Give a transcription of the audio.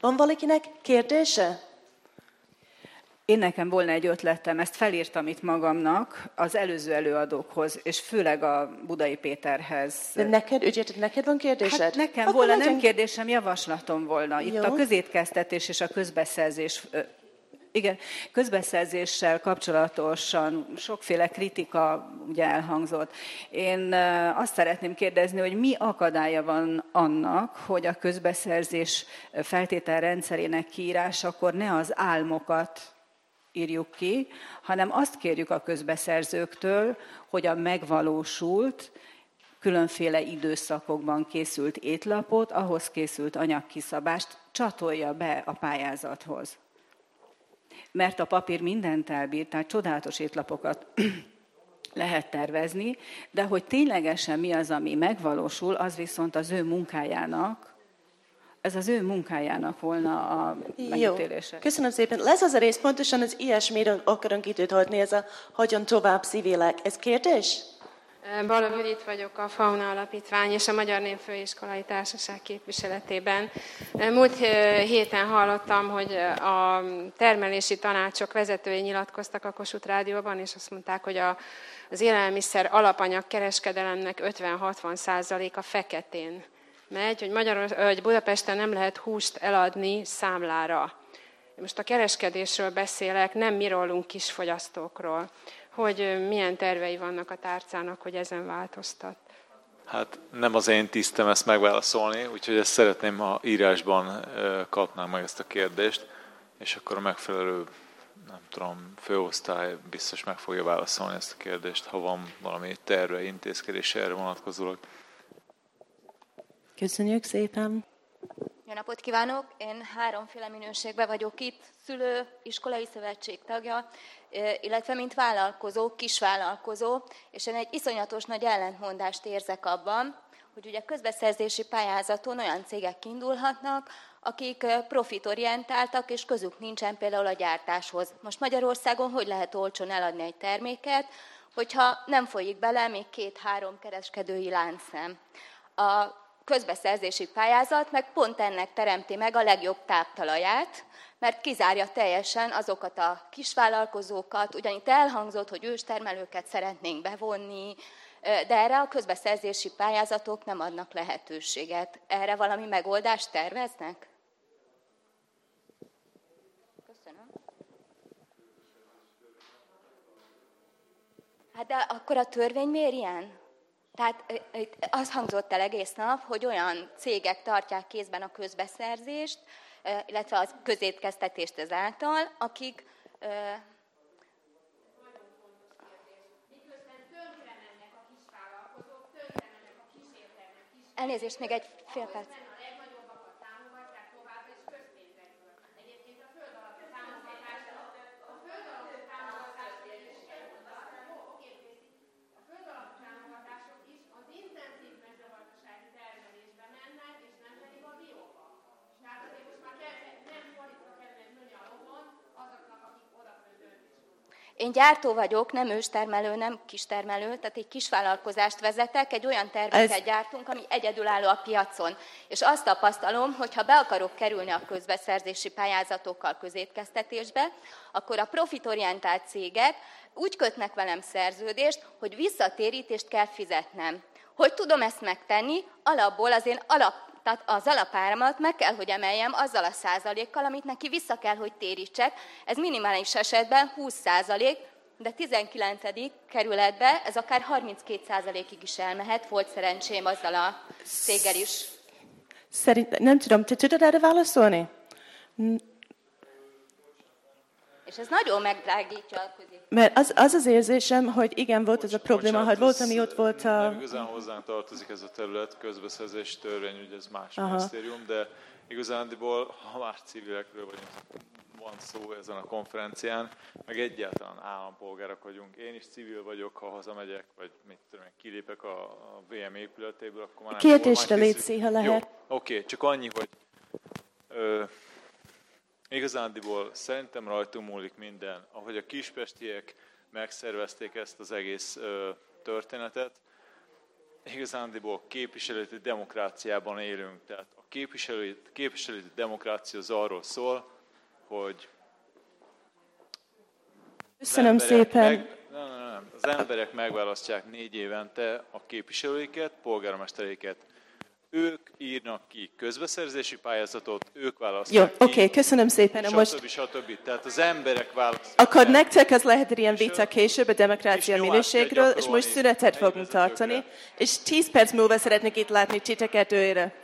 Van valakinek kérdése? Én nekem volna egy ötletem, ezt felírtam itt magamnak az előző előadókhoz, és főleg a Budai Péterhez. De neked, úgy neked van kérdésed? Hát nekem Akkor volna, legyen... nem kérdésem, javaslatom volna. Itt Jó. a közétkeztetés és a közbeszerzés igen, közbeszerzéssel kapcsolatosan sokféle kritika ugye elhangzott. Én azt szeretném kérdezni, hogy mi akadálya van annak, hogy a közbeszerzés feltételrendszerének kiírásakor ne az álmokat írjuk ki, hanem azt kérjük a közbeszerzőktől, hogy a megvalósult, különféle időszakokban készült étlapot, ahhoz készült anyagkiszabást csatolja be a pályázathoz. Mert a papír mindent elbír, tehát csodálatos étlapokat lehet tervezni, de hogy ténylegesen mi az, ami megvalósul, az viszont az ő munkájának ez az ő munkájának volna a megítélése. Jó. Köszönöm szépen. Lesz az a rész, pontosan az ilyesmiről akarunk időt adni, ez a hogyan tovább szívélek. Ez kérdés? Balog Judit vagyok a Fauna Alapítvány és a Magyar Népfőiskolai Társaság képviseletében. Múlt héten hallottam, hogy a termelési tanácsok vezetői nyilatkoztak a Kossuth Rádióban, és azt mondták, hogy a, az élelmiszer alapanyag kereskedelemnek 50-60 százaléka feketén megy, hogy, Magyaror, hogy Budapesten nem lehet húst eladni számlára. Most a kereskedésről beszélek, nem mi rólunk kisfogyasztókról. Hogy milyen tervei vannak a tárcának, hogy ezen változtat? Hát nem az én tisztem ezt megválaszolni, úgyhogy ezt szeretném, ha írásban kapnám meg ezt a kérdést, és akkor a megfelelő, nem tudom, főosztály biztos meg fogja válaszolni ezt a kérdést, ha van valami terve, intézkedés erre vonatkozólag. Köszönjük szépen! Jó napot kívánok! Én háromféle minőségben vagyok itt, szülő, iskolai szövetség tagja, illetve mint vállalkozó, kisvállalkozó, és én egy iszonyatos nagy ellentmondást érzek abban, hogy ugye közbeszerzési pályázaton olyan cégek indulhatnak, akik profitorientáltak, és közük nincsen például a gyártáshoz. Most Magyarországon hogy lehet olcsón eladni egy terméket, hogyha nem folyik bele még két-három kereskedői láncszem. A közbeszerzési pályázat meg pont ennek teremti meg a legjobb táptalaját, mert kizárja teljesen azokat a kisvállalkozókat, ugyanitt elhangzott, hogy őstermelőket szeretnénk bevonni, de erre a közbeszerzési pályázatok nem adnak lehetőséget. Erre valami megoldást terveznek? Hát de akkor a törvény miért ilyen? Tehát az hangzott el egész nap, hogy olyan cégek tartják kézben a közbeszerzést, illetve az közétkeztetést ezáltal, akik Elnézést, még egy fél perc. Én gyártó vagyok, nem őstermelő, nem kistermelő, tehát egy kisvállalkozást vezetek, egy olyan terméket Ez... gyártunk, ami egyedülálló a piacon. És azt tapasztalom, hogy ha be akarok kerülni a közbeszerzési pályázatokkal közétkeztetésbe, akkor a profitorientált cégek úgy kötnek velem szerződést, hogy visszatérítést kell fizetnem. Hogy tudom ezt megtenni? Alapból az én alap tehát az alapáramat meg kell, hogy emeljem azzal a százalékkal, amit neki vissza kell, hogy térítsek. Ez minimális esetben 20 százalék, de 19. kerületbe ez akár 32 százalékig is elmehet. Volt szerencsém azzal a céggel is. Szerint, nem tudom, te tudod erre válaszolni? És ez nagyon megdrágítja a közé. Mert az, az az érzésem, hogy igen, volt ez a probléma, hogy volt, ami ott volt a... Nem igazán hozzánk tartozik ez a terület, közbeszerzés törvény, ugye ez más Aha. minisztérium, de igazándiból, ha már civilekről vagyunk, van szó ezen a konferencián, meg egyáltalán állampolgárok vagyunk. Én is civil vagyok, ha hazamegyek, vagy mit tudom, kilépek a, a VM épületéből, akkor már nem Kérdésre légy ha lehet. Jó, oké, csak annyi, hogy ö, Igazándiból szerintem rajtunk múlik minden. Ahogy a kispestiek megszervezték ezt az egész ö, történetet, igazándiból képviseleti demokráciában élünk. Tehát a képviselői, képviselői demokrácia az arról szól, hogy Köszönöm szépen. Meg, nem, nem, nem. Az emberek megválasztják négy évente a képviselőiket, polgármestereiket. Ők írnak ki közbeszerzési pályázatot, ők választják Jó, oké, okay, köszönöm szépen. Stb. Most stb. Tehát az emberek választják. akkor el. nektek az lehet ilyen vita később a demokrácia És minőségről, és most szünetet fogunk tartani, és 10 perc múlva szeretnék itt látni titeket őre.